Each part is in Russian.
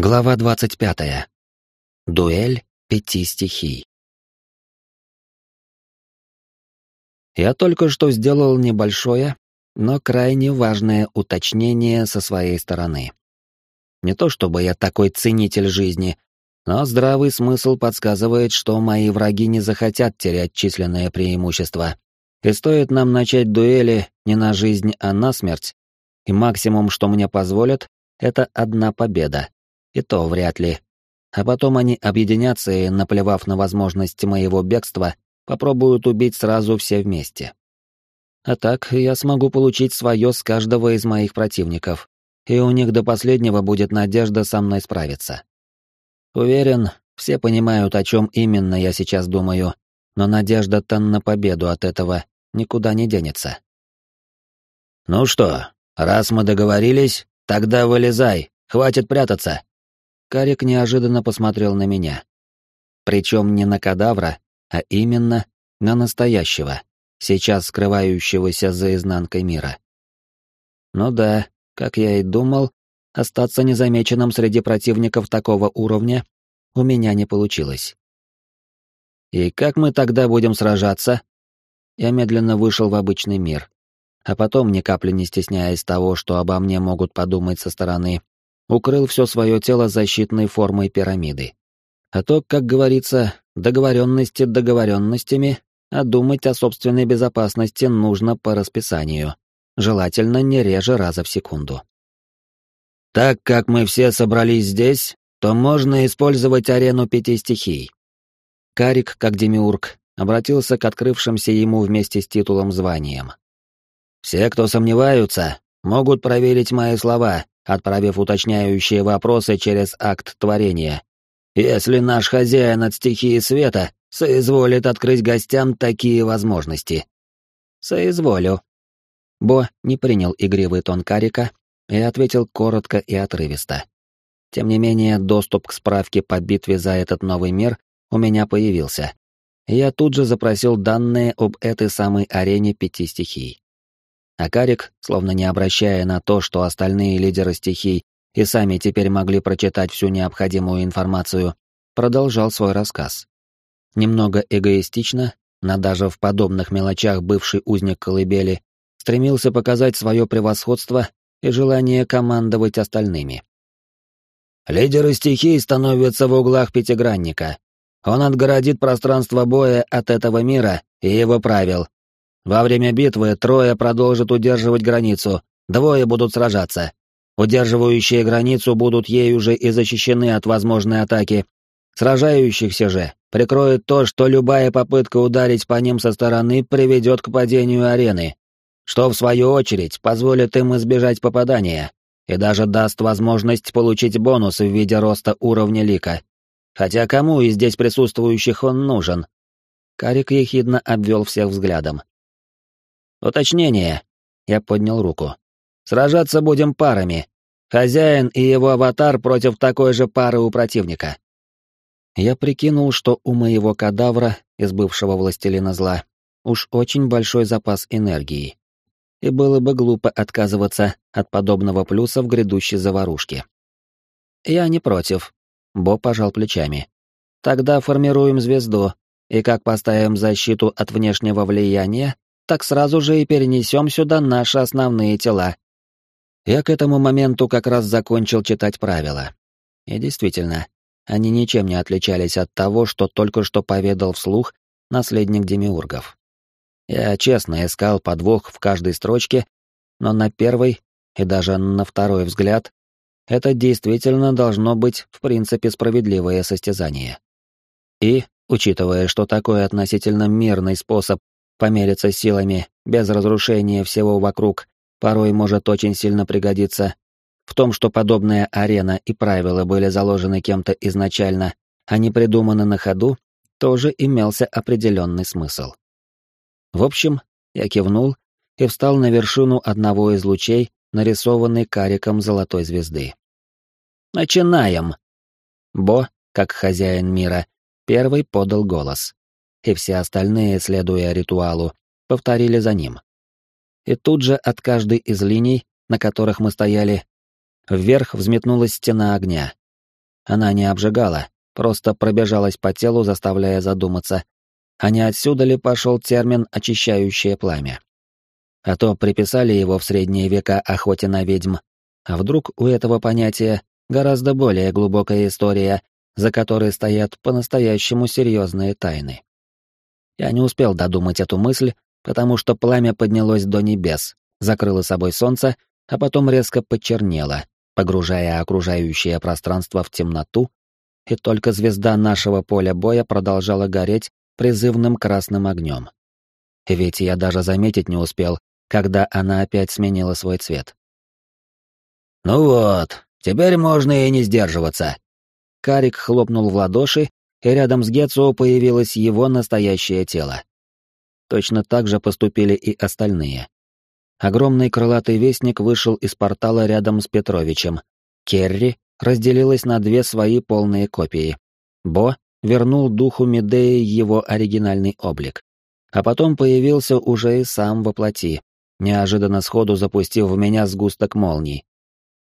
Глава 25. Дуэль пяти стихий. Я только что сделал небольшое, но крайне важное уточнение со своей стороны. Не то чтобы я такой ценитель жизни, но здравый смысл подсказывает, что мои враги не захотят терять численное преимущество. И стоит нам начать дуэли не на жизнь, а на смерть, и максимум, что мне позволят, это одна победа и то вряд ли. А потом они объединятся и, наплевав на возможность моего бегства, попробуют убить сразу все вместе. А так я смогу получить свое с каждого из моих противников, и у них до последнего будет надежда со мной справиться. Уверен, все понимают, о чем именно я сейчас думаю, но надежда-то на победу от этого никуда не денется. «Ну что, раз мы договорились, тогда вылезай, хватит прятаться!» Карик неожиданно посмотрел на меня. Причем не на кадавра, а именно на настоящего, сейчас скрывающегося за изнанкой мира. Ну да, как я и думал, остаться незамеченным среди противников такого уровня у меня не получилось. И как мы тогда будем сражаться? Я медленно вышел в обычный мир, а потом, ни капли не стесняясь того, что обо мне могут подумать со стороны, укрыл все свое тело защитной формой пирамиды. А то, как говорится, договоренности договоренностями, а думать о собственной безопасности нужно по расписанию, желательно не реже раза в секунду. Так как мы все собрались здесь, то можно использовать арену пяти стихий. Карик, как демиург, обратился к открывшимся ему вместе с титулом званием. Все, кто сомневаются, могут проверить мои слова отправив уточняющие вопросы через акт творения. Если наш хозяин от стихии света соизволит открыть гостям такие возможности. Соизволю. Бо не принял игривый тон Карика и ответил коротко и отрывисто. Тем не менее, доступ к справке по битве за этот новый мир у меня появился. Я тут же запросил данные об этой самой арене пяти стихий. А Карик, словно не обращая на то, что остальные лидеры стихий и сами теперь могли прочитать всю необходимую информацию, продолжал свой рассказ. Немного эгоистично, но даже в подобных мелочах бывший узник колыбели стремился показать свое превосходство и желание командовать остальными. Лидеры стихий становятся в углах пятигранника. Он отгородит пространство боя от этого мира и его правил, во время битвы трое продолжат удерживать границу, двое будут сражаться. Удерживающие границу будут ею же и защищены от возможной атаки. Сражающихся же прикроет то, что любая попытка ударить по ним со стороны приведет к падению арены, что в свою очередь позволит им избежать попадания и даже даст возможность получить бонус в виде роста уровня лика. Хотя кому из здесь присутствующих он нужен? Карик ехидно обвел всех взглядом. «Уточнение!» Я поднял руку. «Сражаться будем парами. Хозяин и его аватар против такой же пары у противника». Я прикинул, что у моего кадавра из бывшего властелина зла уж очень большой запас энергии. И было бы глупо отказываться от подобного плюса в грядущей заварушке. «Я не против», — Бо пожал плечами. «Тогда формируем звезду, и как поставим защиту от внешнего влияния, так сразу же и перенесем сюда наши основные тела. Я к этому моменту как раз закончил читать правила. И действительно, они ничем не отличались от того, что только что поведал вслух наследник демиургов. Я честно искал подвох в каждой строчке, но на первый и даже на второй взгляд это действительно должно быть в принципе справедливое состязание. И, учитывая, что такой относительно мирный способ помериться силами, без разрушения всего вокруг, порой может очень сильно пригодиться. В том, что подобная арена и правила были заложены кем-то изначально, а не придуманы на ходу, тоже имелся определенный смысл. В общем, я кивнул и встал на вершину одного из лучей, нарисованный кариком золотой звезды. «Начинаем!» Бо, как хозяин мира, первый подал голос и все остальные, следуя ритуалу, повторили за ним. И тут же от каждой из линий, на которых мы стояли, вверх взметнулась стена огня, Она не обжигала, просто пробежалась по телу, заставляя задуматься, а не отсюда ли пошел термин «очищающее пламя». А то приписали его в средние века охоте на ведьм. А вдруг у этого понятия гораздо более глубокая история, за которой стоят по-настоящему серьезные тайны. Я не успел додумать эту мысль, потому что пламя поднялось до небес, закрыло собой солнце, а потом резко почернело, погружая окружающее пространство в темноту, и только звезда нашего поля боя продолжала гореть призывным красным огнем. Ведь я даже заметить не успел, когда она опять сменила свой цвет. «Ну вот, теперь можно и не сдерживаться». Карик хлопнул в ладоши, и рядом с Гетсуо появилось его настоящее тело. Точно так же поступили и остальные. Огромный крылатый вестник вышел из портала рядом с Петровичем. Керри разделилась на две свои полные копии. Бо вернул духу Медеи его оригинальный облик. А потом появился уже и сам во плоти, неожиданно сходу запустив в меня сгусток молний.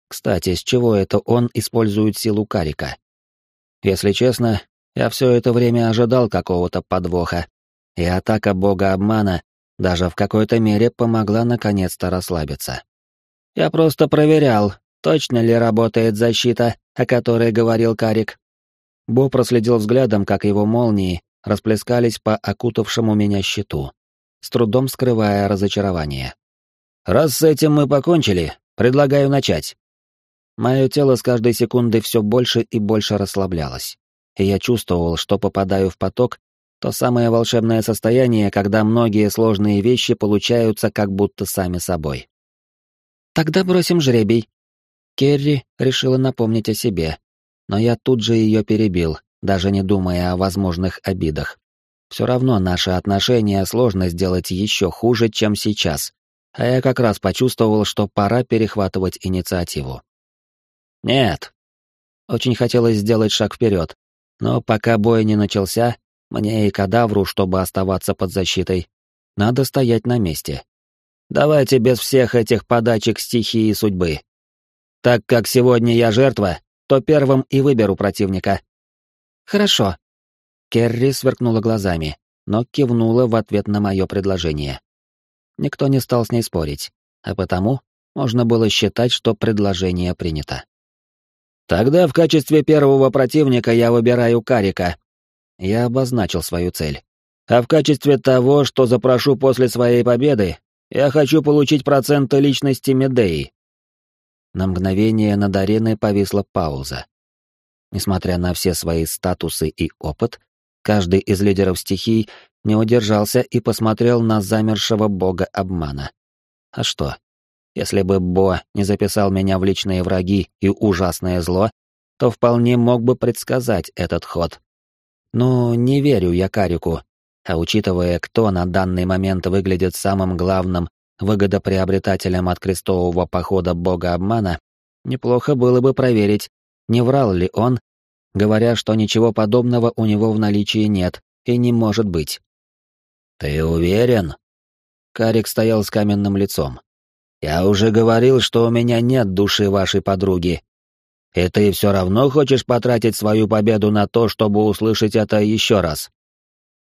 Кстати, с чего это он использует силу карика? Если честно, я все это время ожидал какого-то подвоха, и атака бога обмана даже в какой-то мере помогла наконец-то расслабиться. Я просто проверял, точно ли работает защита, о которой говорил Карик. Бо проследил взглядом, как его молнии расплескались по окутавшему меня щиту, с трудом скрывая разочарование. «Раз с этим мы покончили, предлагаю начать». Мое тело с каждой секундой все больше и больше расслаблялось, и я чувствовал, что попадаю в поток, то самое волшебное состояние, когда многие сложные вещи получаются как будто сами собой. «Тогда бросим жребий». Керри решила напомнить о себе, но я тут же ее перебил, даже не думая о возможных обидах. Все равно наши отношения сложно сделать еще хуже, чем сейчас, а я как раз почувствовал, что пора перехватывать инициативу. Нет. Очень хотелось сделать шаг вперед, но пока бой не начался, мне и кадавру, чтобы оставаться под защитой, надо стоять на месте. Давайте без всех этих подачек стихии судьбы. Так как сегодня я жертва, то первым и выберу противника. Хорошо. Керри сверкнула глазами, но кивнула в ответ на мое предложение. Никто не стал с ней спорить, а потому можно было считать, что предложение принято. Тогда в качестве первого противника я выбираю Карика. Я обозначил свою цель. А в качестве того, что запрошу после своей победы, я хочу получить проценты личности Медеи. На мгновение над ареной повисла пауза. Несмотря на все свои статусы и опыт, каждый из лидеров стихий не удержался и посмотрел на замершего бога обмана. А что? Если бы Бо не записал меня в личные враги и ужасное зло, то вполне мог бы предсказать этот ход. Но не верю я Карику, а учитывая, кто на данный момент выглядит самым главным выгодоприобретателем от крестового похода бога обмана, неплохо было бы проверить, не врал ли он, говоря, что ничего подобного у него в наличии нет и не может быть. «Ты уверен?» Карик стоял с каменным лицом. «Я уже говорил, что у меня нет души вашей подруги. И ты все равно хочешь потратить свою победу на то, чтобы услышать это еще раз?»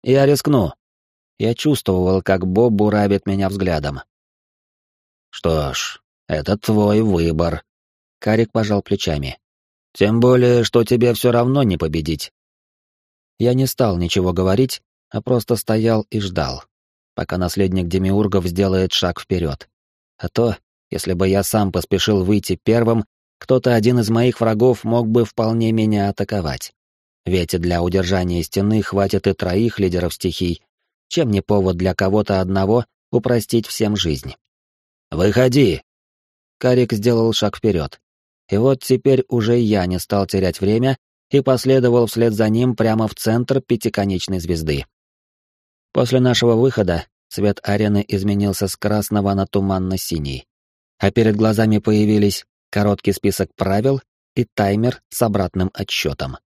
«Я рискну». Я чувствовал, как Боб буравит меня взглядом. «Что ж, это твой выбор», — Карик пожал плечами. «Тем более, что тебе все равно не победить». Я не стал ничего говорить, а просто стоял и ждал, пока наследник Демиургов сделает шаг вперед. А то, если бы я сам поспешил выйти первым, кто-то один из моих врагов мог бы вполне меня атаковать. Ведь для удержания стены хватит и троих лидеров стихий, чем не повод для кого-то одного упростить всем жизнь. «Выходи!» Карик сделал шаг вперед. И вот теперь уже я не стал терять время и последовал вслед за ним прямо в центр пятиконечной звезды. После нашего выхода цвет арены изменился с красного на туманно-синий, а перед глазами появились короткий список правил и таймер с обратным отсчетом.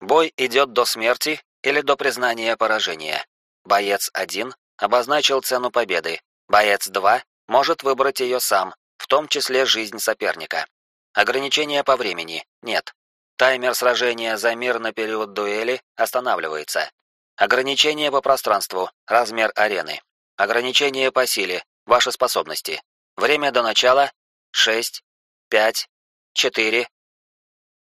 Бой идет до смерти или до признания поражения. Боец 1 обозначил цену победы. Боец 2 может выбрать ее сам, в том числе жизнь соперника. Ограничения по времени нет. Таймер сражения за мир на период дуэли останавливается. Ограничение по пространству, размер арены. Ограничение по силе, ваши способности. Время до начала 6, 5, 4.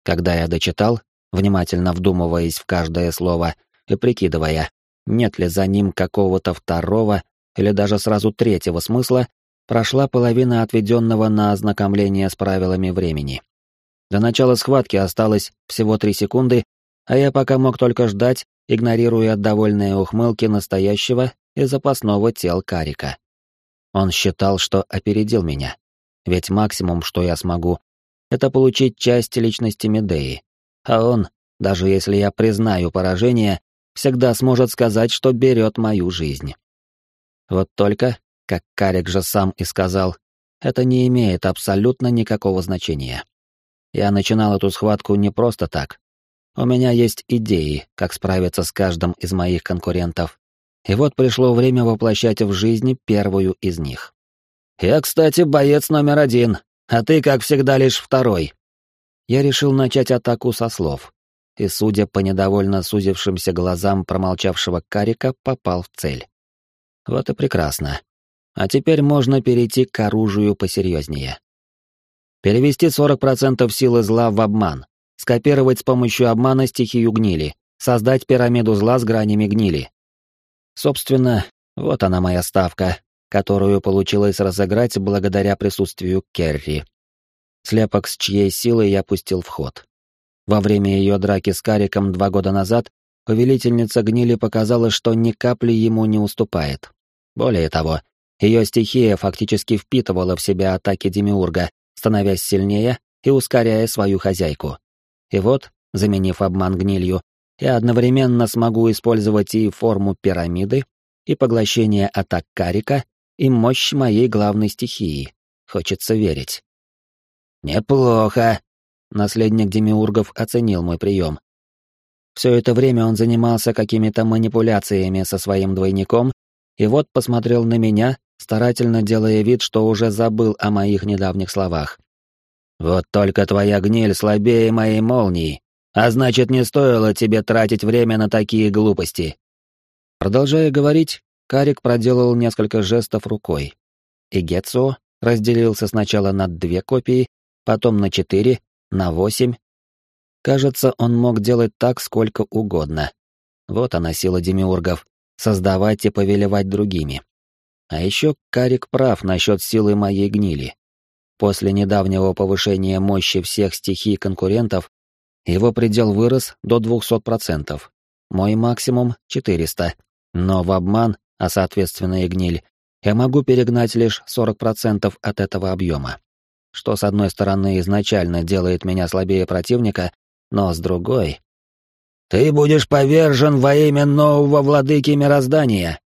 Когда я дочитал, внимательно вдумываясь в каждое слово и прикидывая, нет ли за ним какого-то второго или даже сразу третьего смысла, прошла половина отведенного на ознакомление с правилами времени. До начала схватки осталось всего три секунды, а я пока мог только ждать, игнорируя довольные ухмылки настоящего и запасного тел Карика. Он считал, что опередил меня. Ведь максимум, что я смогу, это получить часть личности Медеи. А он, даже если я признаю поражение, всегда сможет сказать, что берет мою жизнь. Вот только, как Карик же сам и сказал, это не имеет абсолютно никакого значения. Я начинал эту схватку не просто так. У меня есть идеи, как справиться с каждым из моих конкурентов. И вот пришло время воплощать в жизни первую из них. «Я, кстати, боец номер один, а ты, как всегда, лишь второй». Я решил начать атаку со слов, и, судя по недовольно сузившимся глазам промолчавшего Карика, попал в цель. Вот и прекрасно. А теперь можно перейти к оружию посерьезнее. Перевести 40% силы зла в обман. Скопировать с помощью обмана стихию гнили. Создать пирамиду зла с гранями гнили. Собственно, вот она моя ставка, которую получилось разыграть благодаря присутствию Керри. Слепок с чьей силой я пустил в ход. Во время ее драки с Кариком два года назад повелительница гнили показала, что ни капли ему не уступает. Более того, ее стихия фактически впитывала в себя атаки Демиурга, становясь сильнее и ускоряя свою хозяйку. И вот, заменив обман гнилью, я одновременно смогу использовать и форму пирамиды, и поглощение атак Карика, и мощь моей главной стихии. Хочется верить. «Неплохо», — наследник Демиургов оценил мой прием. Все это время он занимался какими-то манипуляциями со своим двойником, и вот посмотрел на меня, старательно делая вид, что уже забыл о моих недавних словах. «Вот только твоя гниль слабее моей молнии, а значит, не стоило тебе тратить время на такие глупости». Продолжая говорить, Карик проделал несколько жестов рукой. И Гетсо разделился сначала на две копии, потом на четыре, на восемь. Кажется, он мог делать так сколько угодно. Вот она сила демиургов — создавать и повелевать другими. А еще Карик прав насчет силы моей гнили. После недавнего повышения мощи всех стихий конкурентов, его предел вырос до 200%. Мой максимум — 400. Но в обман, а соответственно и гниль, я могу перегнать лишь 40% от этого объема. Что, с одной стороны, изначально делает меня слабее противника, но с другой... «Ты будешь повержен во имя нового владыки мироздания!»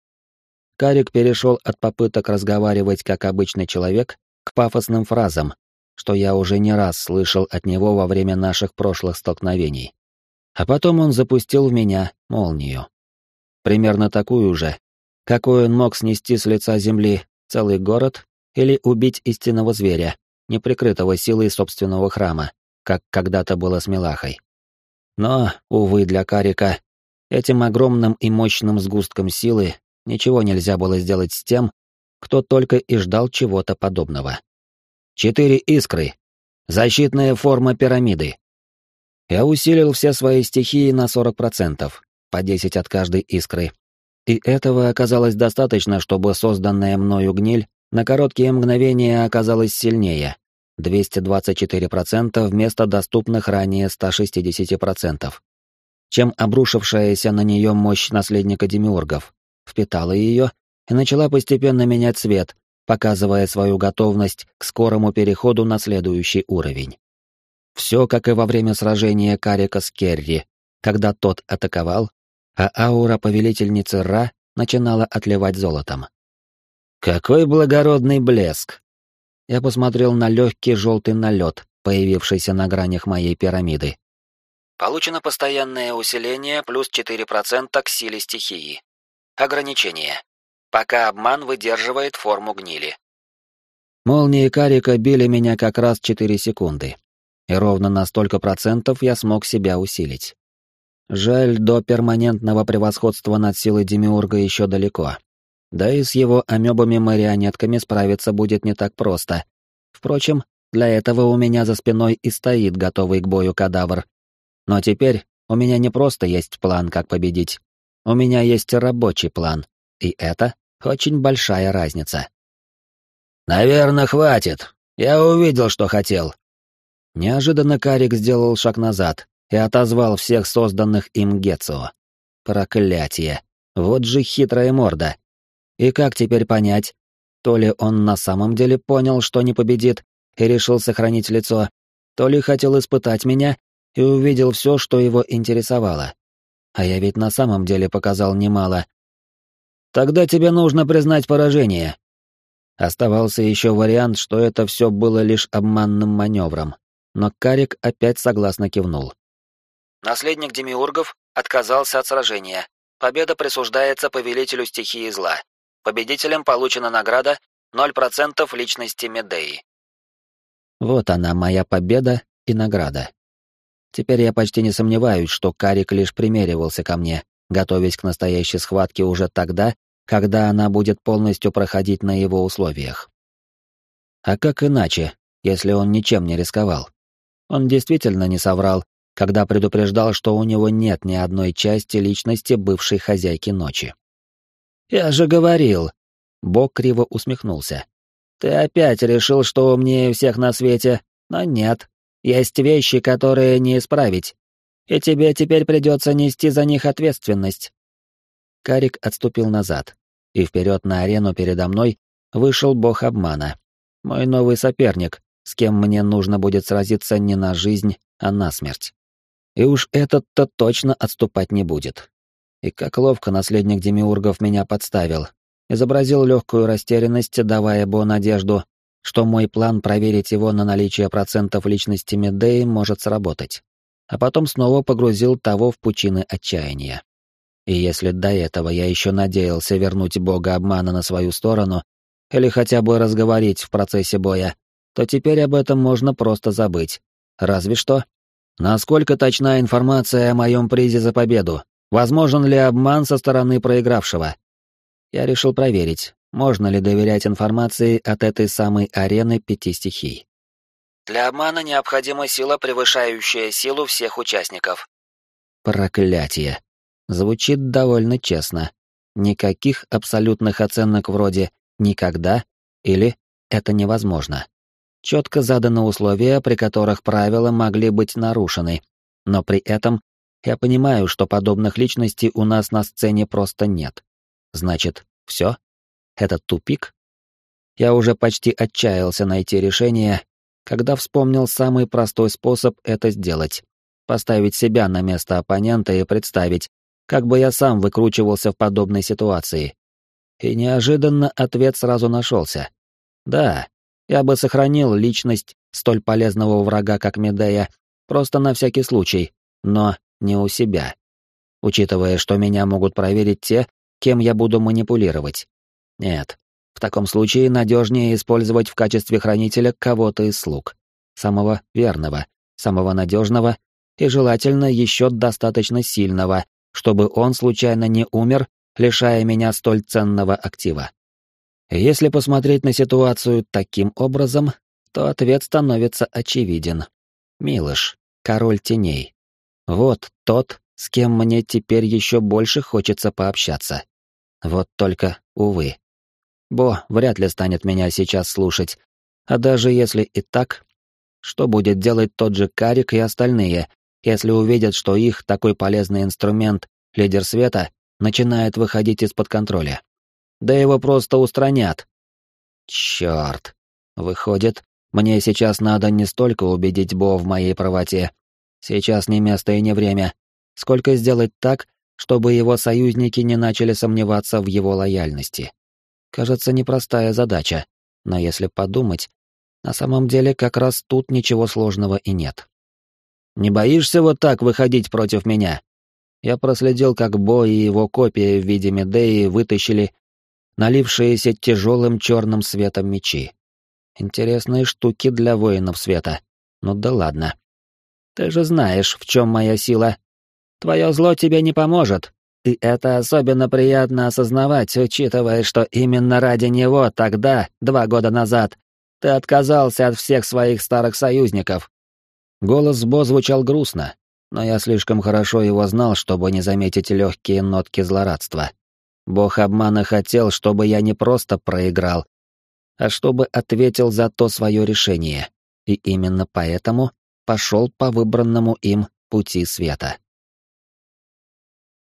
Карик перешел от попыток разговаривать как обычный человек к пафосным фразам, что я уже не раз слышал от него во время наших прошлых столкновений. А потом он запустил в меня молнию. Примерно такую же, какой он мог снести с лица земли целый город или убить истинного зверя, неприкрытого силой собственного храма, как когда-то было с Милахой. Но, увы, для Карика, этим огромным и мощным сгустком силы ничего нельзя было сделать с тем, кто только и ждал чего-то подобного. Четыре искры. Защитная форма пирамиды. Я усилил все свои стихии на 40%, по 10 от каждой искры. И этого оказалось достаточно, чтобы созданная мною гниль на короткие мгновения оказалась сильнее. 224% вместо доступных ранее 160%. Чем обрушившаяся на нее мощь наследника демиургов впитала ее и начала постепенно менять цвет, показывая свою готовность к скорому переходу на следующий уровень. Все как и во время сражения Карика с Керри, когда тот атаковал, а аура повелительницы Ра начинала отливать золотом. «Какой благородный блеск!» Я посмотрел на легкий желтый налет, появившийся на гранях моей пирамиды. Получено постоянное усиление плюс 4% к силе стихии. Ограничение. Пока обман выдерживает форму гнили. Молнии Карика били меня как раз 4 секунды. и ровно на столько процентов я смог себя усилить. Жаль, до перманентного превосходства над силой Демиурга еще далеко. Да и с его амебами-марионетками справиться будет не так просто. Впрочем, для этого у меня за спиной и стоит готовый к бою кадавр. Но теперь у меня не просто есть план, как победить. У меня есть рабочий план. И это очень большая разница. «Наверное, хватит. Я увидел, что хотел». Неожиданно Карик сделал шаг назад и отозвал всех созданных им Гетсо. Проклятие. Вот же хитрая морда. И как теперь понять, то ли он на самом деле понял, что не победит, и решил сохранить лицо, то ли хотел испытать меня и увидел все, что его интересовало. А я ведь на самом деле показал немало. Тогда тебе нужно признать поражение. Оставался еще вариант, что это все было лишь обманным маневром. Но Карик опять согласно кивнул. Наследник Демиургов отказался от сражения. Победа присуждается повелителю стихии зла. Победителям получена награда 0% личности Медеи. Вот она, моя победа и награда. Теперь я почти не сомневаюсь, что Карик лишь примеривался ко мне, готовясь к настоящей схватке уже тогда, когда она будет полностью проходить на его условиях. А как иначе, если он ничем не рисковал? Он действительно не соврал, когда предупреждал, что у него нет ни одной части личности бывшей хозяйки ночи. «Я же говорил!» Бог криво усмехнулся. «Ты опять решил, что умнее всех на свете, но нет. Есть вещи, которые не исправить. И тебе теперь придется нести за них ответственность». Карик отступил назад, и вперед на арену передо мной вышел бог обмана. Мой новый соперник, с кем мне нужно будет сразиться не на жизнь, а на смерть. И уж этот-то точно отступать не будет. И как ловко наследник Демиургов меня подставил. Изобразил легкую растерянность, давая Бо надежду, что мой план проверить его на наличие процентов личности Медеи может сработать. А потом снова погрузил того в пучины отчаяния. И если до этого я еще надеялся вернуть бога обмана на свою сторону, или хотя бы разговорить в процессе боя, то теперь об этом можно просто забыть. Разве что. Насколько точна информация о моем призе за победу? Возможен ли обман со стороны проигравшего? Я решил проверить, можно ли доверять информации от этой самой арены пяти стихий. Для обмана необходима сила, превышающая силу всех участников. Проклятие. Звучит довольно честно. Никаких абсолютных оценок вроде «никогда» или «это невозможно». Четко заданы условия, при которых правила могли быть нарушены, но при этом я понимаю, что подобных личностей у нас на сцене просто нет. Значит, все? Это тупик? Я уже почти отчаялся найти решение, когда вспомнил самый простой способ это сделать. Поставить себя на место оппонента и представить, как бы я сам выкручивался в подобной ситуации. И неожиданно ответ сразу нашелся. Да, я бы сохранил личность столь полезного врага, как Медея, просто на всякий случай, но не у себя. Учитывая, что меня могут проверить те, кем я буду манипулировать. Нет, в таком случае надежнее использовать в качестве хранителя кого-то из слуг. Самого верного, самого надежного и желательно еще достаточно сильного, чтобы он случайно не умер, лишая меня столь ценного актива. Если посмотреть на ситуацию таким образом, то ответ становится очевиден. Милыш, король теней. Вот тот, с кем мне теперь еще больше хочется пообщаться. Вот только, увы. Бо вряд ли станет меня сейчас слушать. А даже если и так, что будет делать тот же Карик и остальные, если увидят, что их такой полезный инструмент, лидер света, начинает выходить из-под контроля? Да его просто устранят. Черт. Выходит, мне сейчас надо не столько убедить Бо в моей правоте. Сейчас не место и не время. Сколько сделать так, чтобы его союзники не начали сомневаться в его лояльности. Кажется, непростая задача, но если подумать, на самом деле как раз тут ничего сложного и нет. «Не боишься вот так выходить против меня?» Я проследил, как Бо и его копия в виде Медеи вытащили налившиеся тяжелым черным светом мечи. Интересные штуки для воинов света. Ну да ладно. Ты же знаешь, в чем моя сила. Твое зло тебе не поможет. И это особенно приятно осознавать, учитывая, что именно ради него тогда, два года назад, ты отказался от всех своих старых союзников. Голос Бо звучал грустно, но я слишком хорошо его знал, чтобы не заметить легкие нотки злорадства. Бог обмана хотел, чтобы я не просто проиграл, а чтобы ответил за то свое решение, и именно поэтому пошел по выбранному им пути света.